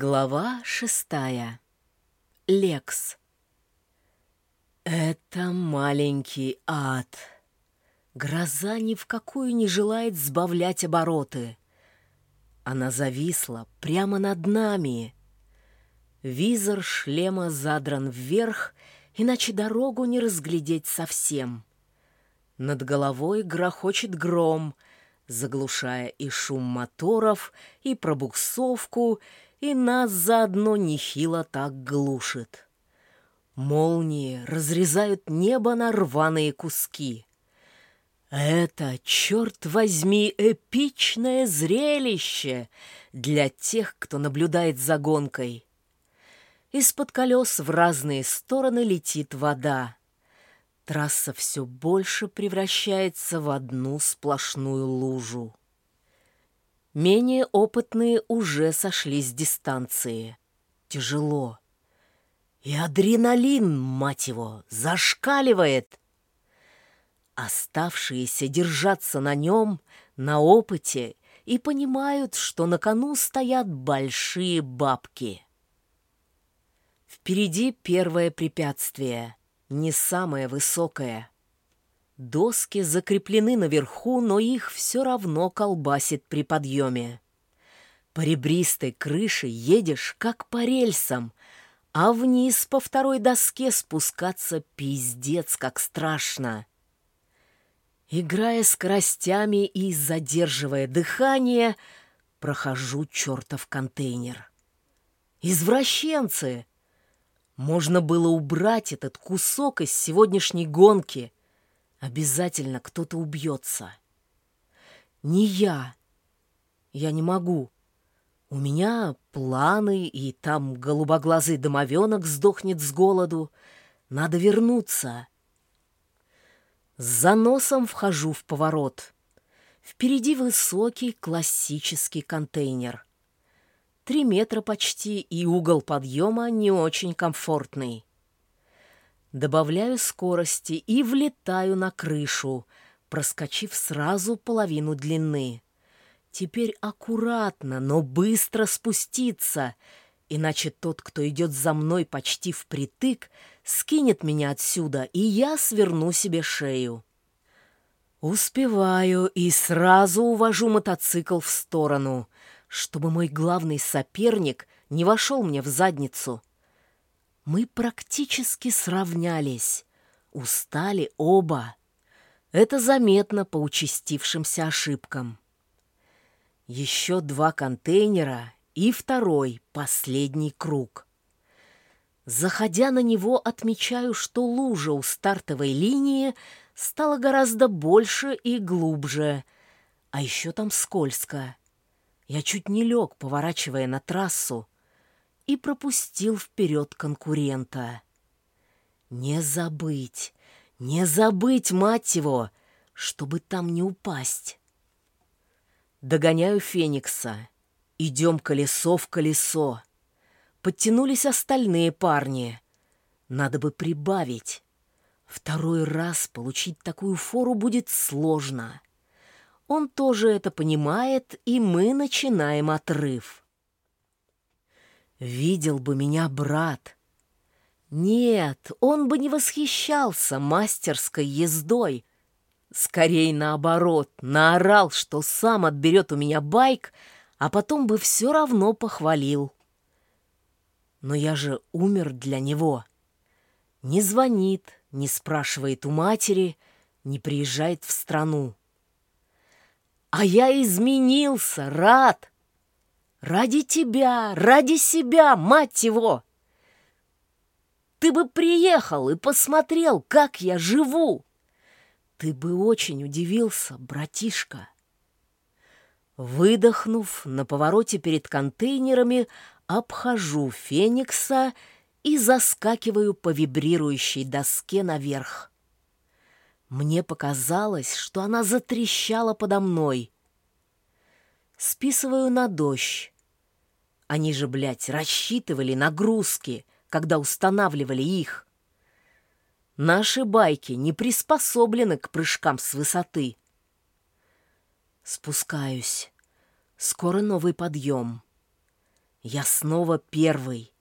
Глава шестая. Лекс. Это маленький ад. Гроза ни в какую не желает сбавлять обороты. Она зависла прямо над нами. Визор шлема задран вверх, иначе дорогу не разглядеть совсем. Над головой грохочет гром, заглушая и шум моторов, и пробуксовку, и нас заодно нехило так глушит. Молнии разрезают небо на рваные куски. Это, черт возьми, эпичное зрелище для тех, кто наблюдает за гонкой. Из-под колес в разные стороны летит вода. Трасса все больше превращается в одну сплошную лужу. Менее опытные уже сошли с дистанции. Тяжело. И адреналин, мать его, зашкаливает. Оставшиеся держатся на нем, на опыте, и понимают, что на кону стоят большие бабки. Впереди первое препятствие, не самое высокое — Доски закреплены наверху, но их все равно колбасит при подъеме. По ребристой крыше едешь, как по рельсам, а вниз по второй доске спускаться пиздец, как страшно. Играя скоростями и задерживая дыхание, прохожу чертов контейнер. Извращенцы! Можно было убрать этот кусок из сегодняшней гонки — Обязательно кто-то убьется. Не я. Я не могу. У меня планы, и там голубоглазый домовенок сдохнет с голоду. Надо вернуться. С заносом вхожу в поворот. Впереди высокий классический контейнер. Три метра почти, и угол подъема не очень комфортный. Добавляю скорости и влетаю на крышу, проскочив сразу половину длины. Теперь аккуратно, но быстро спуститься, иначе тот, кто идет за мной почти впритык, скинет меня отсюда, и я сверну себе шею. Успеваю и сразу увожу мотоцикл в сторону, чтобы мой главный соперник не вошел мне в задницу. Мы практически сравнялись. Устали оба. Это заметно по участившимся ошибкам. Еще два контейнера и второй, последний круг. Заходя на него, отмечаю, что лужа у стартовой линии стала гораздо больше и глубже, а еще там скользко. Я чуть не лег, поворачивая на трассу, и пропустил вперед конкурента. Не забыть, не забыть, мать его, чтобы там не упасть. Догоняю Феникса. Идем колесо в колесо. Подтянулись остальные парни. Надо бы прибавить. Второй раз получить такую фору будет сложно. Он тоже это понимает, и мы начинаем отрыв. Видел бы меня брат. Нет, он бы не восхищался мастерской ездой. Скорей наоборот, наорал, что сам отберет у меня байк, а потом бы все равно похвалил. Но я же умер для него. Не звонит, не спрашивает у матери, не приезжает в страну. А я изменился, рад. Ради тебя, ради себя, мать его! Ты бы приехал и посмотрел, как я живу. Ты бы очень удивился, братишка. Выдохнув, на повороте перед контейнерами обхожу Феникса и заскакиваю по вибрирующей доске наверх. Мне показалось, что она затрещала подо мной — списываю на дождь. Они же, блядь, рассчитывали нагрузки, когда устанавливали их. Наши байки не приспособлены к прыжкам с высоты. Спускаюсь. Скоро новый подъем. Я снова первый,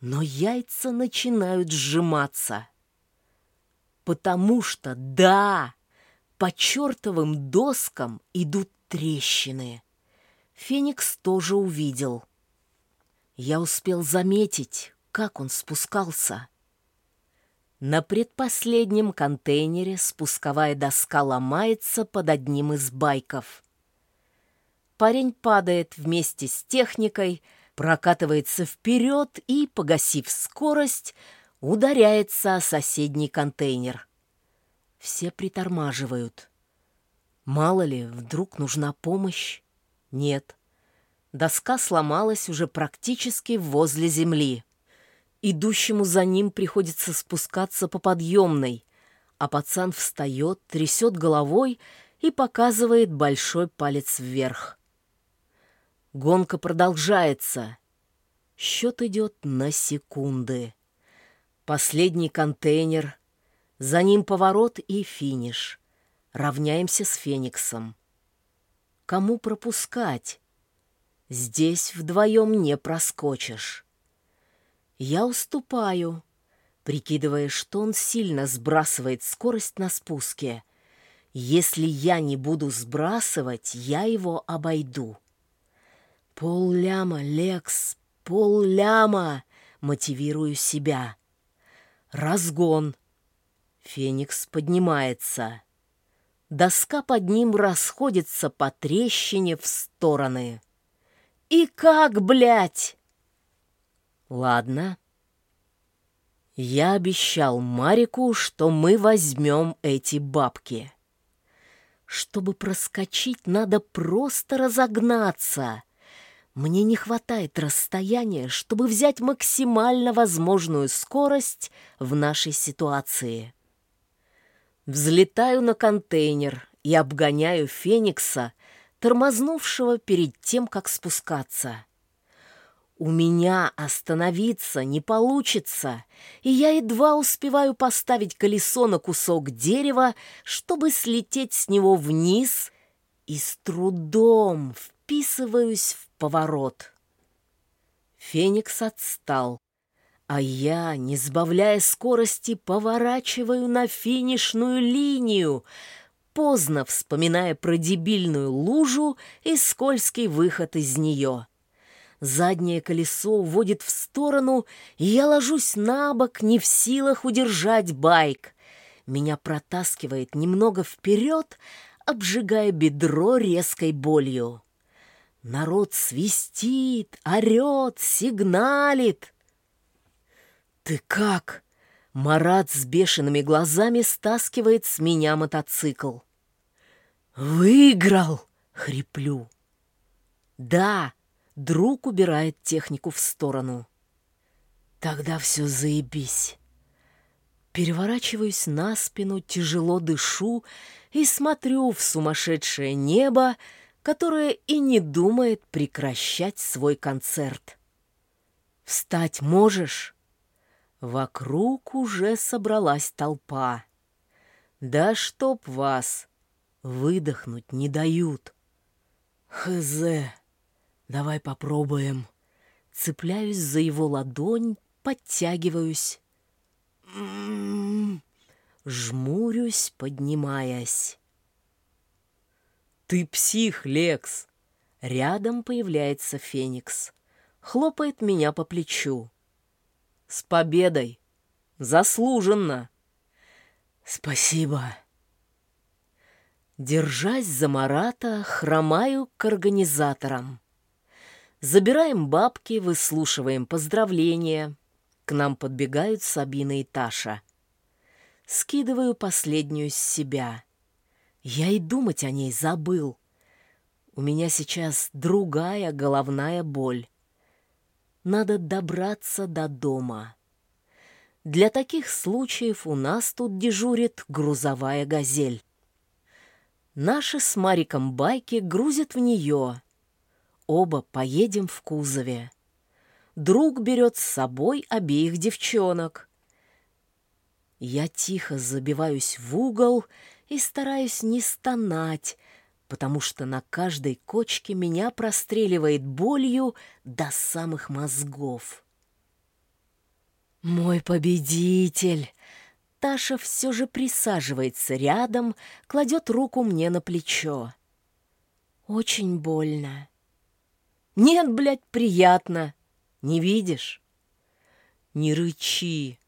но яйца начинают сжиматься. Потому что, да, по чертовым доскам идут трещины. Феникс тоже увидел. Я успел заметить, как он спускался. На предпоследнем контейнере спусковая доска ломается под одним из байков. Парень падает вместе с техникой, прокатывается вперед и, погасив скорость, ударяется о соседний контейнер. Все притормаживают. Мало ли, вдруг нужна помощь? Нет. Доска сломалась уже практически возле земли. Идущему за ним приходится спускаться по подъемной, а пацан встает, трясет головой и показывает большой палец вверх. Гонка продолжается. Счет идет на секунды. Последний контейнер, за ним поворот и финиш. Равняемся с Фениксом. Кому пропускать? Здесь вдвоем не проскочишь. Я уступаю, прикидывая, что он сильно сбрасывает скорость на спуске. Если я не буду сбрасывать, я его обойду. Полляма, Лекс, полляма, мотивирую себя. Разгон. Феникс поднимается. Доска под ним расходится по трещине в стороны. И как, блядь? Ладно. Я обещал Марику, что мы возьмем эти бабки. Чтобы проскочить, надо просто разогнаться. Мне не хватает расстояния, чтобы взять максимально возможную скорость в нашей ситуации. Взлетаю на контейнер и обгоняю Феникса, тормознувшего перед тем, как спускаться. У меня остановиться не получится, и я едва успеваю поставить колесо на кусок дерева, чтобы слететь с него вниз, и с трудом вписываюсь в поворот. Феникс отстал, а я, не сбавляя скорости, поворачиваю на финишную линию, поздно вспоминая про дебильную лужу и скользкий выход из нее. Заднее колесо уводит в сторону, и я ложусь на бок, не в силах удержать байк. Меня протаскивает немного вперед, обжигая бедро резкой болью. Народ свистит, орет, сигналит. «Ты как?» Марат с бешеными глазами стаскивает с меня мотоцикл. «Выиграл!» — хриплю. «Да!» — друг убирает технику в сторону. «Тогда все заебись!» Переворачиваюсь на спину, тяжело дышу и смотрю в сумасшедшее небо, которая и не думает прекращать свой концерт. «Встать можешь?» Вокруг уже собралась толпа. «Да чтоб вас! Выдохнуть не дают!» «Хз! Давай попробуем!» Цепляюсь за его ладонь, подтягиваюсь. М-м-м. Жмурюсь, поднимаясь. «Ты псих, Лекс!» Рядом появляется Феникс. Хлопает меня по плечу. «С победой! Заслуженно!» «Спасибо!» Держась за Марата, хромаю к организаторам. Забираем бабки, выслушиваем поздравления. К нам подбегают Сабина и Таша. Скидываю последнюю с себя. Я и думать о ней забыл. У меня сейчас другая головная боль. Надо добраться до дома. Для таких случаев у нас тут дежурит грузовая газель. Наши с Мариком байки грузят в нее. Оба поедем в кузове. Друг берет с собой обеих девчонок. Я тихо забиваюсь в угол и стараюсь не стонать, потому что на каждой кочке меня простреливает болью до самых мозгов. Мой победитель! Таша все же присаживается рядом, кладет руку мне на плечо. Очень больно. Нет, блядь, приятно. Не видишь? Не рычи.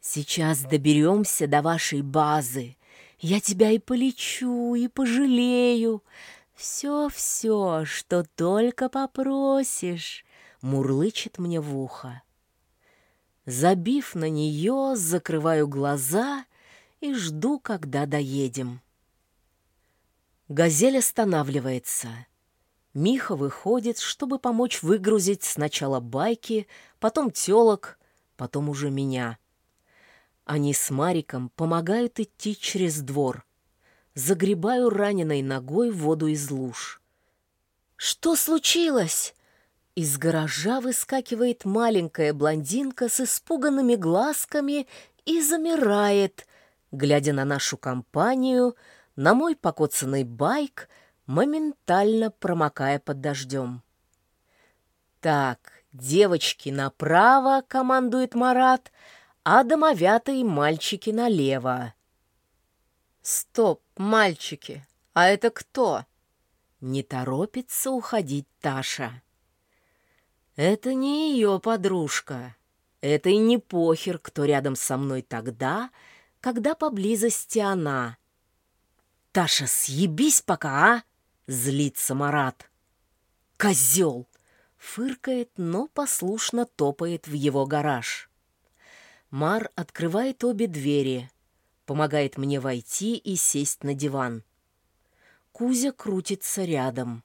Сейчас доберемся до вашей базы. Я тебя и полечу, и пожалею. Все-все, что только попросишь, мурлычет мне в ухо. Забив на нее, закрываю глаза и жду, когда доедем. Газель останавливается. Миха выходит, чтобы помочь выгрузить сначала байки, потом телок, потом уже меня. Они с Мариком помогают идти через двор. Загребаю раненой ногой воду из луж. «Что случилось?» Из гаража выскакивает маленькая блондинка с испуганными глазками и замирает, глядя на нашу компанию, на мой покоцанный байк — моментально промокая под дождем. «Так, девочки направо», — командует Марат, «а домовятые мальчики налево». «Стоп, мальчики, а это кто?» Не торопится уходить Таша. Это не ее подружка. Это и не похер, кто рядом со мной тогда, когда поблизости она. «Таша, съебись пока, а!» Злится Марат. «Козел!» Фыркает, но послушно топает в его гараж. Мар открывает обе двери, помогает мне войти и сесть на диван. Кузя крутится рядом.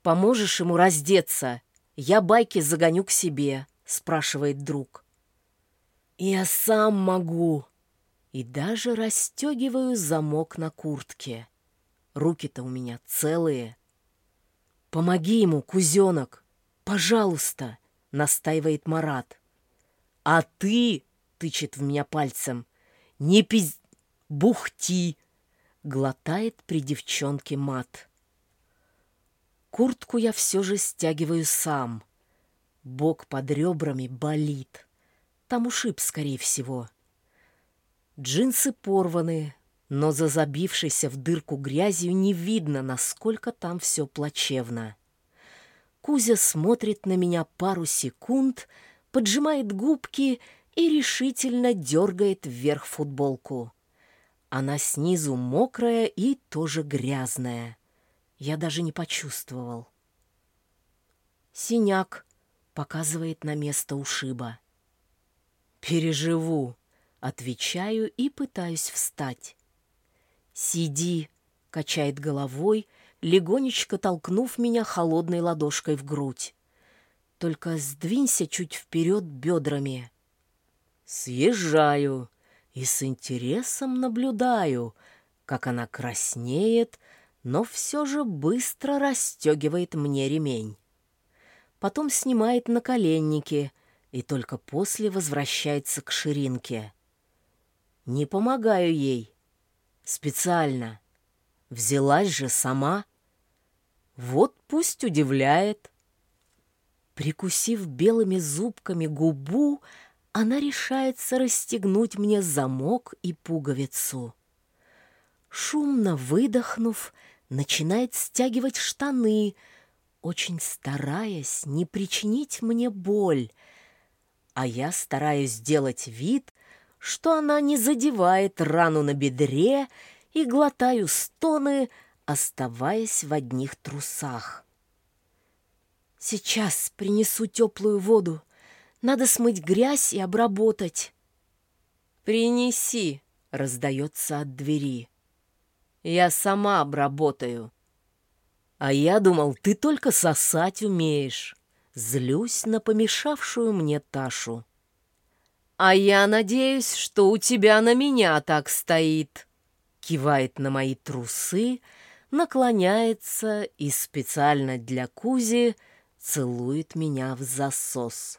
«Поможешь ему раздеться? Я байки загоню к себе», — спрашивает друг. «Я сам могу», и даже расстегиваю замок на куртке. Руки-то у меня целые. «Помоги ему, кузенок! Пожалуйста!» — настаивает Марат. «А ты!» — тычет в меня пальцем. «Не пиз... бухти!» — глотает при девчонке мат. Куртку я все же стягиваю сам. Бок под ребрами болит. Там ушиб, скорее всего. Джинсы порваны, но за забившейся в дырку грязью не видно, насколько там все плачевно. Кузя смотрит на меня пару секунд, поджимает губки и решительно дергает вверх футболку. Она снизу мокрая и тоже грязная. Я даже не почувствовал. Синяк показывает на место ушиба. «Переживу», — отвечаю и пытаюсь встать. «Сиди!» — качает головой, легонечко толкнув меня холодной ладошкой в грудь. «Только сдвинься чуть вперед бедрами». Съезжаю и с интересом наблюдаю, как она краснеет, но все же быстро расстегивает мне ремень. Потом снимает наколенники и только после возвращается к ширинке. Не помогаю ей, Специально. Взялась же сама. Вот пусть удивляет. Прикусив белыми зубками губу, она решается расстегнуть мне замок и пуговицу. Шумно выдохнув, начинает стягивать штаны, очень стараясь не причинить мне боль, а я стараюсь сделать вид, что она не задевает рану на бедре и глотаю стоны, оставаясь в одних трусах. «Сейчас принесу теплую воду. Надо смыть грязь и обработать». «Принеси», — раздается от двери. «Я сама обработаю». «А я думал, ты только сосать умеешь». Злюсь на помешавшую мне Ташу. «А я надеюсь, что у тебя на меня так стоит», кивает на мои трусы, наклоняется и специально для Кузи целует меня в засос.